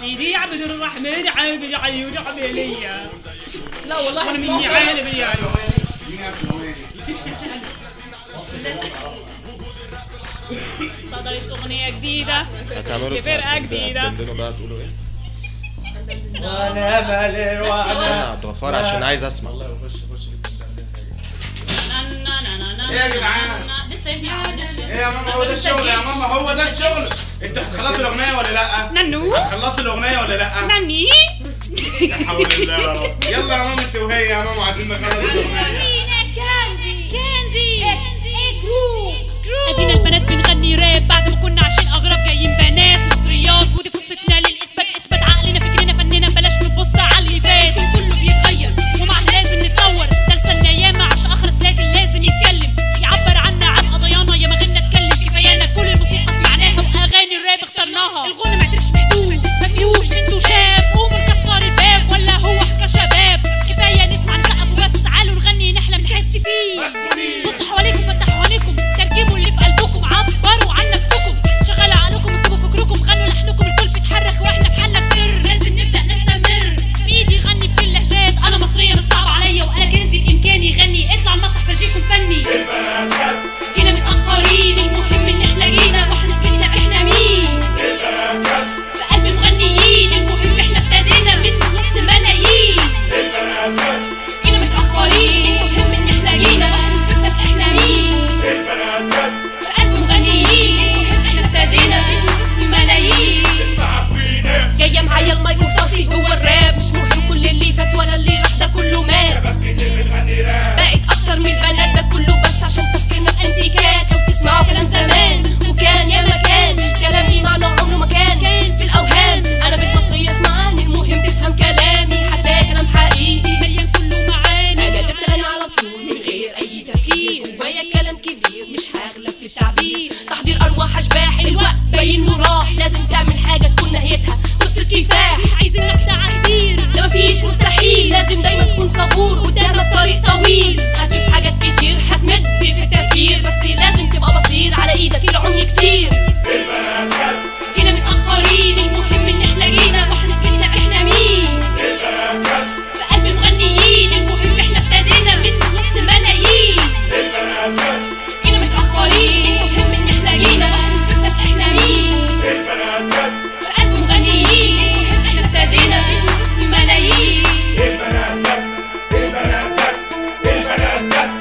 سيدي عبد الرحمن عابد عيون عملية لا والله اسمعوا مني عالم يعني صدرت اغنية جديدة هتعملوا فرقة جديدة بقى تقولوا إيه؟ وأنا مالي يا وأنا عشان عايز أسمع إيه يا جدعان؟ إيه يا ماما هو ده الشغل يا ماما هو ده الشغل انت هتخلصوا الأغنية ولا لأ؟ ننو هتخلصوا الأغنية ولا لأ؟ نني لا حول الله يلا يا ماما انت وهي يا ماما عايزين نخلص الأغنية تبكي فيه بصحوا عليكم فتحوا شوية كلام كبير مش هغلب في التعبير. تحضير أرواح أشباح الوقت باين وراح. لازم تعمل حاجة تكون that, that.